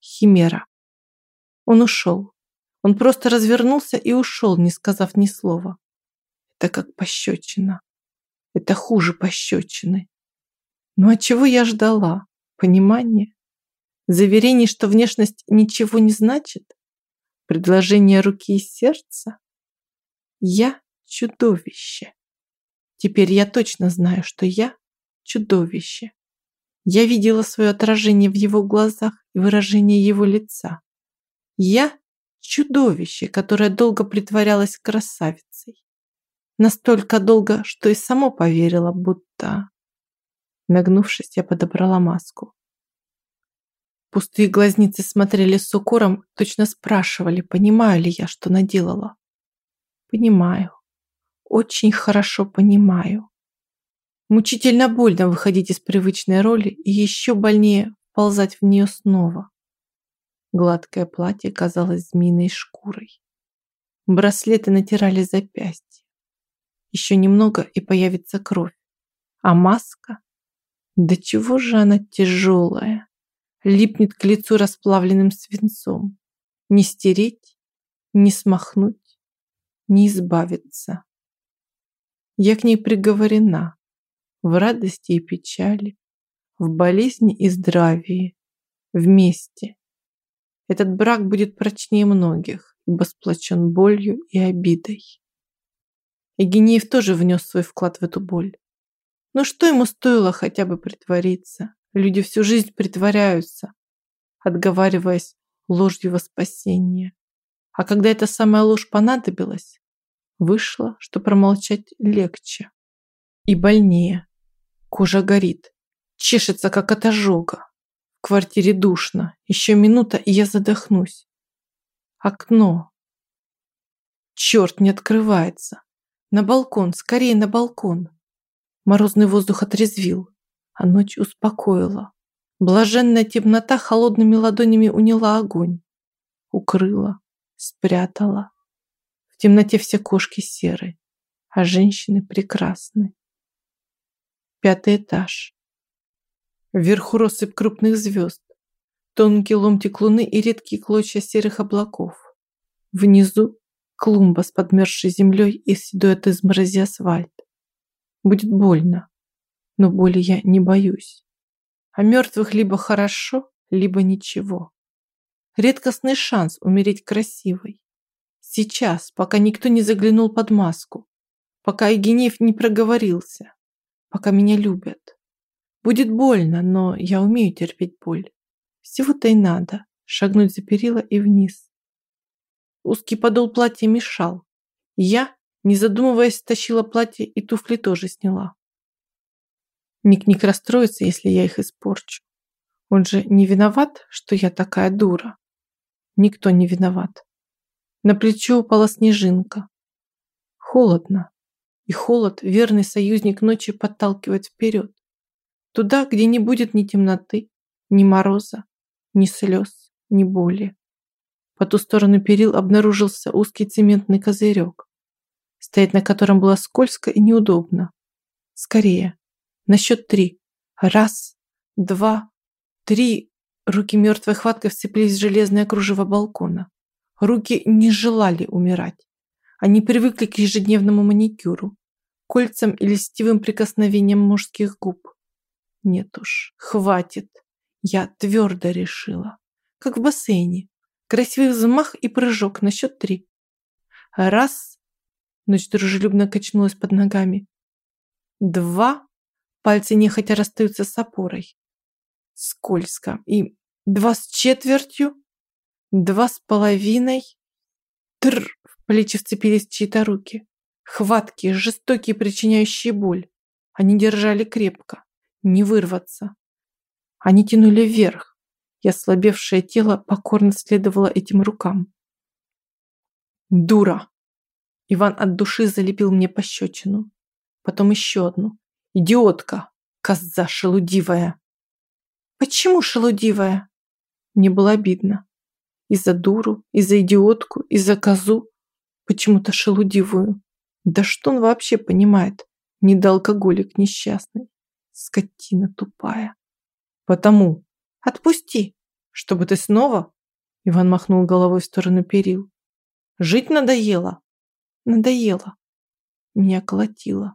Химера. Он ушел. Он просто развернулся и ушел, не сказав ни слова. Это как пощечина. Это хуже пощечины. Ну а чего я ждала? Понимание? Заверений, что внешность ничего не значит? Предложение руки и сердца? Я чудовище. Теперь я точно знаю, что я чудовище. Я видела свое отражение в его глазах и выражение его лица. Я чудовище, которое долго притворялось красавицей. Настолько долго, что и само поверила, будто... Нагнувшись, я подобрала маску. Пустые глазницы смотрели с укором, точно спрашивали, понимаю ли я, что наделала. Понимаю. Очень хорошо понимаю. Мучительно больно выходить из привычной роли и еще больнее ползать в нее снова. Гладкое платье казалось змеиной шкурой. Браслеты натирали запястья. Еще немного и появится кровь. А маска? Да чего же она тяжелая? Липнет к лицу расплавленным свинцом. Не стереть, не смахнуть, не избавиться. Я к ней приговорена в радости и печали, в болезни и здравии, вместе. Этот брак будет прочнее многих, ибо сплочен болью и обидой. Евгениев тоже внес свой вклад в эту боль. Но что ему стоило хотя бы притвориться? Люди всю жизнь притворяются, отговариваясь ложью во спасение. А когда эта самая ложь понадобилась, вышло, что промолчать легче и больнее. Кожа горит. Чешется, как от ожога. В квартире душно. Еще минута, и я задохнусь. Окно. Черт, не открывается. На балкон, скорее на балкон. Морозный воздух отрезвил, а ночь успокоила. Блаженная темнота холодными ладонями уняла огонь. Укрыла, спрятала. В темноте все кошки серые, а женщины прекрасны. Пятый этаж. Вверху россыпь крупных звезд, тонкий ломтик луны и редкие клочья серых облаков. Внизу клумба с подмерзшей землей и седой от изморози асфальт. Будет больно, но боли я не боюсь. А мертвых либо хорошо, либо ничего. Редкостный шанс умереть красивой. Сейчас, пока никто не заглянул под маску, пока Евгеньев не проговорился пока меня любят. Будет больно, но я умею терпеть боль. Всего-то и надо шагнуть за перила и вниз. Узкий подол платья мешал. Я, не задумываясь, тащила платье и туфли тоже сняла. Ник-Ник расстроится, если я их испорчу. Он же не виноват, что я такая дура. Никто не виноват. На плечо упала снежинка. Холодно. И холод, верный союзник ночи, подталкивает вперед. Туда, где не будет ни темноты, ни мороза, ни слез, ни боли. По ту сторону перил обнаружился узкий цементный козырек, стоять на котором было скользко и неудобно. Скорее. На счет три. Раз, два, три. Руки мертвой хваткой вцепились в железное кружево балкона. Руки не желали умирать. Они привыкли к ежедневному маникюру, кольцам и льстивым прикосновениям мужских губ. Нет уж, хватит. Я твердо решила. Как в бассейне. Красивый взмах и прыжок на счет три. Раз. Ночь дружелюбно качнулась под ногами. Два. Пальцы нехотя расстаются с опорой. Скользко. И два с четвертью. Два с половиной. Тр. В плечи вцепились чьи-то руки. Хваткие, жестокие, причиняющие боль. Они держали крепко. Не вырваться. Они тянули вверх. И ослабевшее тело покорно следовало этим рукам. Дура! Иван от души залепил мне пощечину. Потом еще одну. Идиотка! Коза шелудивая! Почему шелудивая? Мне было обидно. И за дуру, и за идиотку, и за козу. Почему-то шелудивую. Да что он вообще понимает? Недоалкоголик несчастный. Скотина тупая. Потому. Отпусти. Чтобы ты снова? Иван махнул головой в сторону перил. Жить надоело? Надоело. Меня колотило.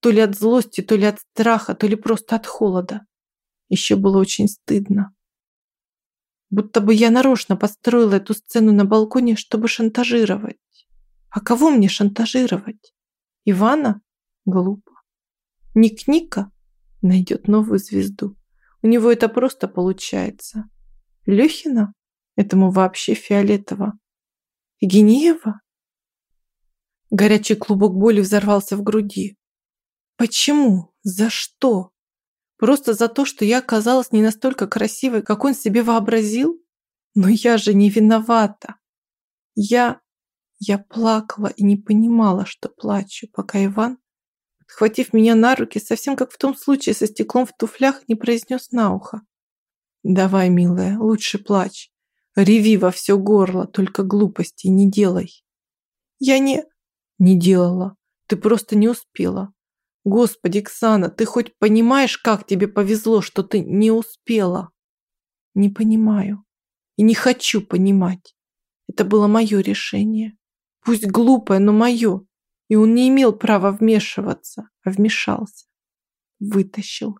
То ли от злости, то ли от страха, то ли просто от холода. Еще было очень стыдно. Будто бы я нарочно построила эту сцену на балконе, чтобы шантажировать. А кого мне шантажировать? Ивана? Глупо. Ник Ника найдет новую звезду. У него это просто получается. Лехина? Этому вообще фиолетово. Генеева? Горячий клубок боли взорвался в груди. Почему? За что? Просто за то, что я оказалась не настолько красивой, как он себе вообразил? Но я же не виновата. Я... Я плакала и не понимала, что плачу, пока Иван, схватив меня на руки, совсем как в том случае со стеклом в туфлях, не произнес на ухо. «Давай, милая, лучше плачь. Реви во все горло, только глупости не делай». «Я не...» «Не делала. Ты просто не успела. Господи, Ксана, ты хоть понимаешь, как тебе повезло, что ты не успела? Не понимаю. И не хочу понимать. Это было мое решение. Пусть глупое, но мое. И он не имел права вмешиваться, а вмешался. Вытащил.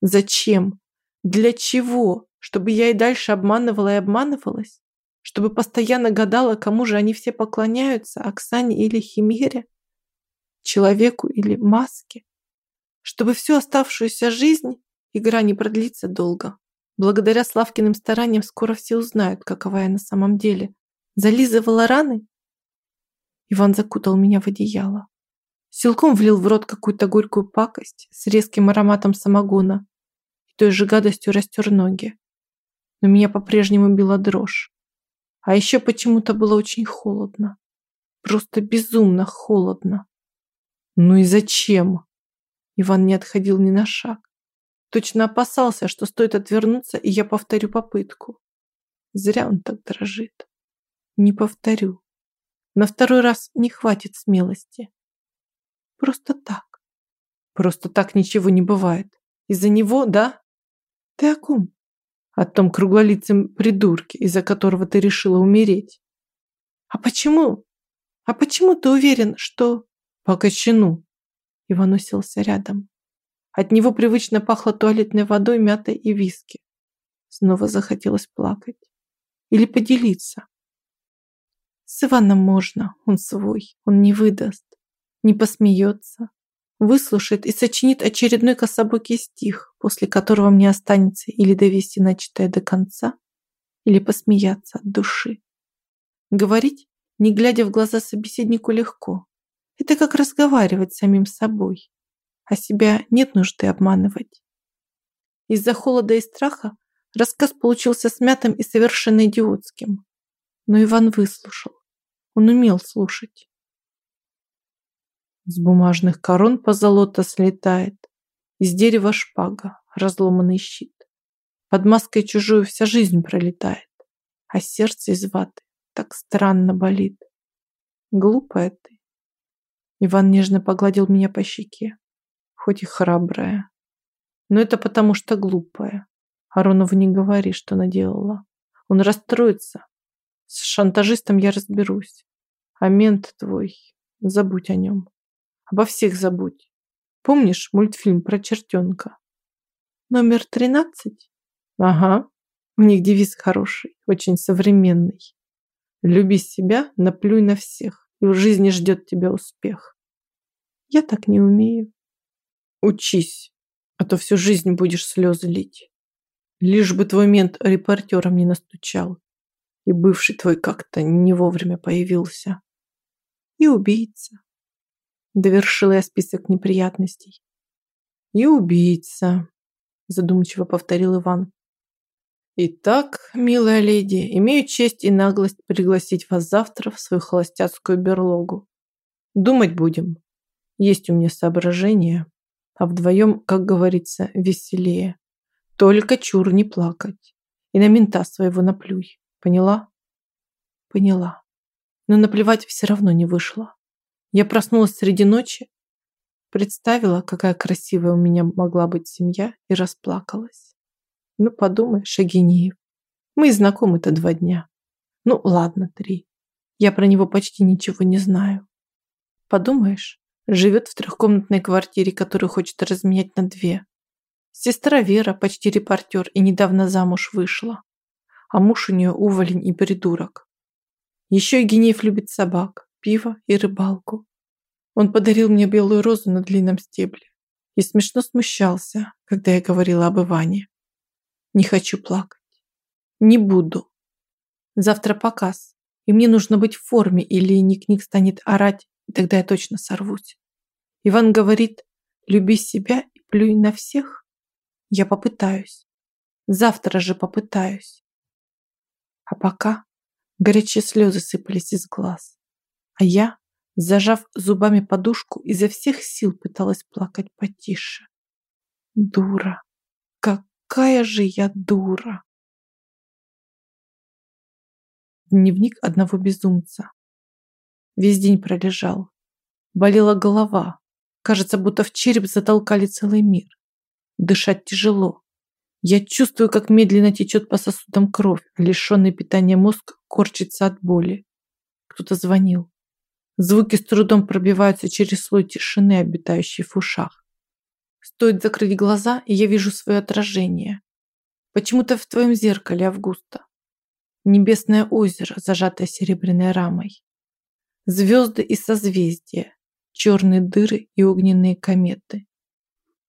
Зачем? Для чего? Чтобы я и дальше обманывала и обманывалась? Чтобы постоянно гадала, кому же они все поклоняются, Оксане или Химере? человеку или маске, чтобы всю оставшуюся жизнь игра не продлится долго. Благодаря Славкиным стараниям скоро все узнают, какова я на самом деле. Зализывала раны? Иван закутал меня в одеяло. Силком влил в рот какую-то горькую пакость с резким ароматом самогона и той же гадостью растер ноги. Но меня по-прежнему била дрожь. А еще почему-то было очень холодно. Просто безумно холодно. Ну и зачем? Иван не отходил ни на шаг. Точно опасался, что стоит отвернуться, и я повторю попытку. Зря он так дрожит. Не повторю. На второй раз не хватит смелости. Просто так. Просто так ничего не бывает. Из-за него, да? Ты о ком? О том круглолицем придурке, из-за которого ты решила умереть. А почему? А почему ты уверен, что... По кочану. Иван уселся рядом. От него привычно пахло туалетной водой, мятой и виски. Снова захотелось плакать. Или поделиться. С Иваном можно, он свой, он не выдаст, не посмеется, выслушает и сочинит очередной кособокий стих, после которого мне останется или довести начатое до конца, или посмеяться от души. Говорить, не глядя в глаза собеседнику, легко. Это как разговаривать с самим собой. А себя нет нужды обманывать. Из-за холода и страха рассказ получился смятым и совершенно идиотским. Но Иван выслушал. Он умел слушать. С бумажных корон позолота слетает. Из дерева шпага, разломанный щит. Под маской чужую вся жизнь пролетает. А сердце из ваты так странно болит. Глупая ты, Иван нежно погладил меня по щеке. Хоть и храбрая. Но это потому что глупая. Аронову не говори, что наделала. Он расстроится. С шантажистом я разберусь. А мент твой, забудь о нем. Обо всех забудь. Помнишь мультфильм про чертенка? Номер тринадцать? Ага. У них девиз хороший, очень современный. Люби себя, наплюй на всех и в жизни ждет тебя успех. Я так не умею. Учись, а то всю жизнь будешь слезы лить. Лишь бы твой мент репортером не настучал. И бывший твой как-то не вовремя появился. И убийца. Довершила я список неприятностей. И убийца, задумчиво повторил Иван. Итак, милая леди, имею честь и наглость пригласить вас завтра в свою холостяцкую берлогу. Думать будем. Есть у меня соображения, а вдвоем, как говорится, веселее. Только чур не плакать. И на мента своего наплюй. Поняла? Поняла. Но наплевать все равно не вышло. Я проснулась среди ночи, представила, какая красивая у меня могла быть семья и расплакалась. Ну, подумаешь, Агинеев. Мы знакомы-то два дня. Ну, ладно, три. Я про него почти ничего не знаю. Подумаешь, живет в трехкомнатной квартире, которую хочет разменять на две. Сестра Вера почти репортер и недавно замуж вышла. А муж у нее уволень и придурок. Еще и Генеев любит собак, пиво и рыбалку. Он подарил мне белую розу на длинном стебле и смешно смущался, когда я говорила об Иване. Не хочу плакать. Не буду. Завтра показ, и мне нужно быть в форме, или Ник-Ник станет орать, и тогда я точно сорвусь. Иван говорит, люби себя и плюй на всех. Я попытаюсь. Завтра же попытаюсь. А пока горячие слезы сыпались из глаз. А я, зажав зубами подушку, изо всех сил пыталась плакать потише. Дура. Какая же я дура. Дневник одного безумца. Весь день пролежал. Болела голова. Кажется, будто в череп затолкали целый мир. Дышать тяжело. Я чувствую, как медленно течет по сосудам кровь, лишенный питания мозг корчится от боли. Кто-то звонил. Звуки с трудом пробиваются через слой тишины, обитающей в ушах. Стоит закрыть глаза, и я вижу свое отражение. Почему-то в твоем зеркале, Августа небесное озеро, зажатое серебряной рамой, звезды и созвездия, черные дыры и огненные кометы,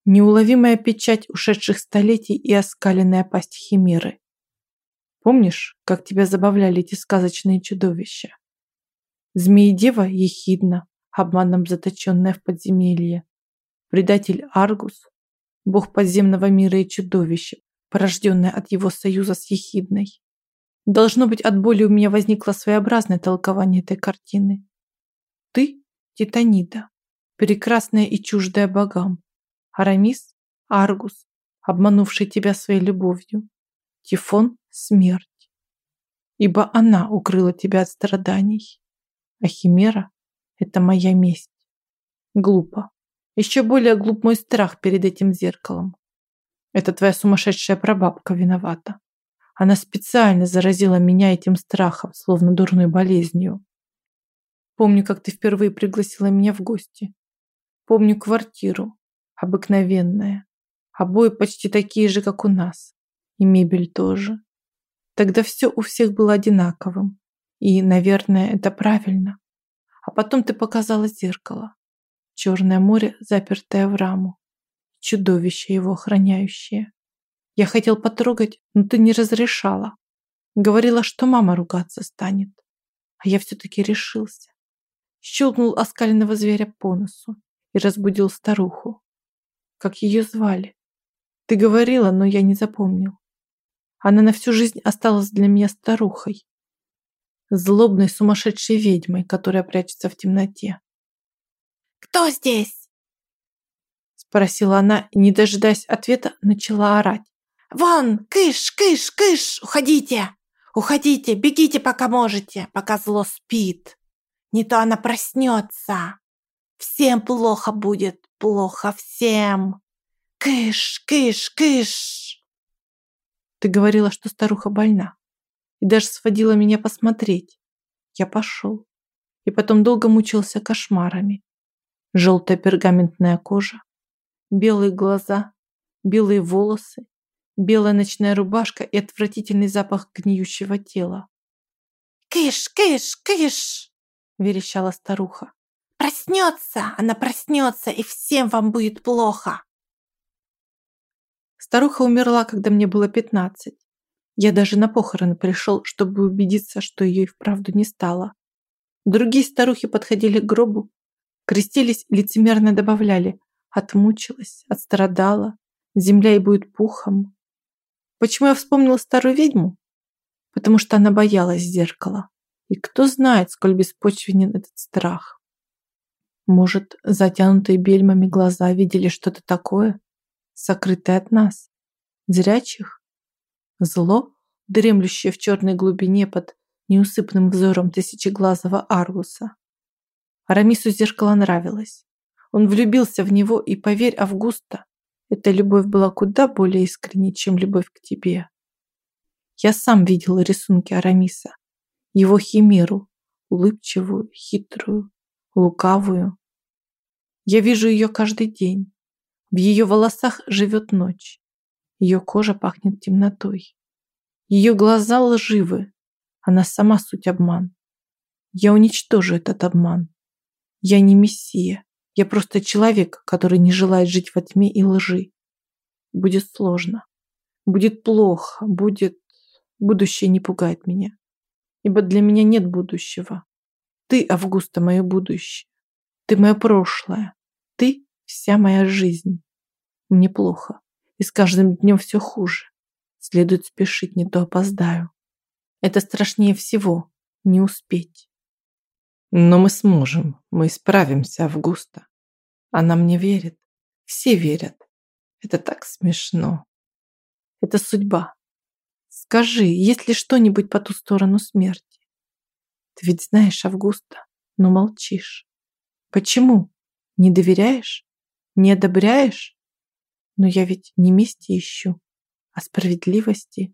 неуловимая печать ушедших столетий и оскаленная пасть химеры. Помнишь, как тебя забавляли эти сказочные чудовища? Змеи-дева ехидна, обманом заточенная в подземелье, предатель Аргус, бог подземного мира и чудовище, порожденное от его союза с ехидной. Должно быть, от боли у меня возникло своеобразное толкование этой картины. Ты – Титанида, прекрасная и чуждая богам. Арамис – Аргус, обманувший тебя своей любовью. Тифон – смерть. Ибо она укрыла тебя от страданий. А Химера – это моя месть. Глупо. Еще более глуп мой страх перед этим зеркалом. Это твоя сумасшедшая прабабка виновата. Она специально заразила меня этим страхом, словно дурной болезнью. Помню, как ты впервые пригласила меня в гости. Помню квартиру, обыкновенная. Обои почти такие же, как у нас. И мебель тоже. Тогда все у всех было одинаковым. И, наверное, это правильно. А потом ты показала зеркало. Черное море, запертое в раму. Чудовище его охраняющее. Я хотел потрогать, но ты не разрешала. Говорила, что мама ругаться станет. А я все-таки решился. Щелкнул оскаленного зверя по носу и разбудил старуху. Как ее звали? Ты говорила, но я не запомнил. Она на всю жизнь осталась для меня старухой. Злобной сумасшедшей ведьмой, которая прячется в темноте. «Кто здесь?» Спросила она и, не дожидаясь ответа, начала орать. «Вон! Кыш, кыш, кыш! Уходите! Уходите, бегите, пока можете, пока зло спит! Не то она проснется! Всем плохо будет, плохо всем! Кыш, кыш, кыш!» Ты говорила, что старуха больна, и даже сводила меня посмотреть. Я пошел, и потом долго мучился кошмарами. Желтая пергаментная кожа, белые глаза, белые волосы, белая ночная рубашка и отвратительный запах гниющего тела. «Кыш, кыш, кыш!» – верещала старуха. «Проснется! Она проснется, и всем вам будет плохо!» Старуха умерла, когда мне было пятнадцать. Я даже на похороны пришел, чтобы убедиться, что ее и вправду не стало. Другие старухи подходили к гробу, крестились, лицемерно добавляли «отмучилась, отстрадала, земля и будет пухом». Почему я вспомнила старую ведьму? Потому что она боялась зеркала. И кто знает, сколь беспочвенен этот страх. Может, затянутые бельмами глаза видели что-то такое, сокрытое от нас, зрячих? Зло, дремлющее в черной глубине под неусыпным взором тысячеглазого Аргуса. Арамису зеркало нравилось. Он влюбился в него, и, поверь, Августа, эта любовь была куда более искренней, чем любовь к тебе. Я сам видел рисунки Арамиса, его химеру, улыбчивую, хитрую, лукавую. Я вижу ее каждый день. В ее волосах живет ночь. Ее кожа пахнет темнотой. Ее глаза лживы. Она сама суть обман. Я уничтожу этот обман. Я не мессия. Я просто человек, который не желает жить во тьме и лжи. Будет сложно. Будет плохо. Будет... Будущее не пугает меня. Ибо для меня нет будущего. Ты, Августа, мое будущее. Ты мое прошлое. Ты вся моя жизнь. Мне плохо и с каждым днем все хуже. Следует спешить, не то опоздаю. Это страшнее всего – не успеть. Но мы сможем, мы справимся, Августа. Она мне верит. Все верят. Это так смешно. Это судьба. Скажи, есть ли что-нибудь по ту сторону смерти? Ты ведь знаешь Августа, но молчишь. Почему? Не доверяешь? Не одобряешь? Но я ведь не мести ищу, а справедливости.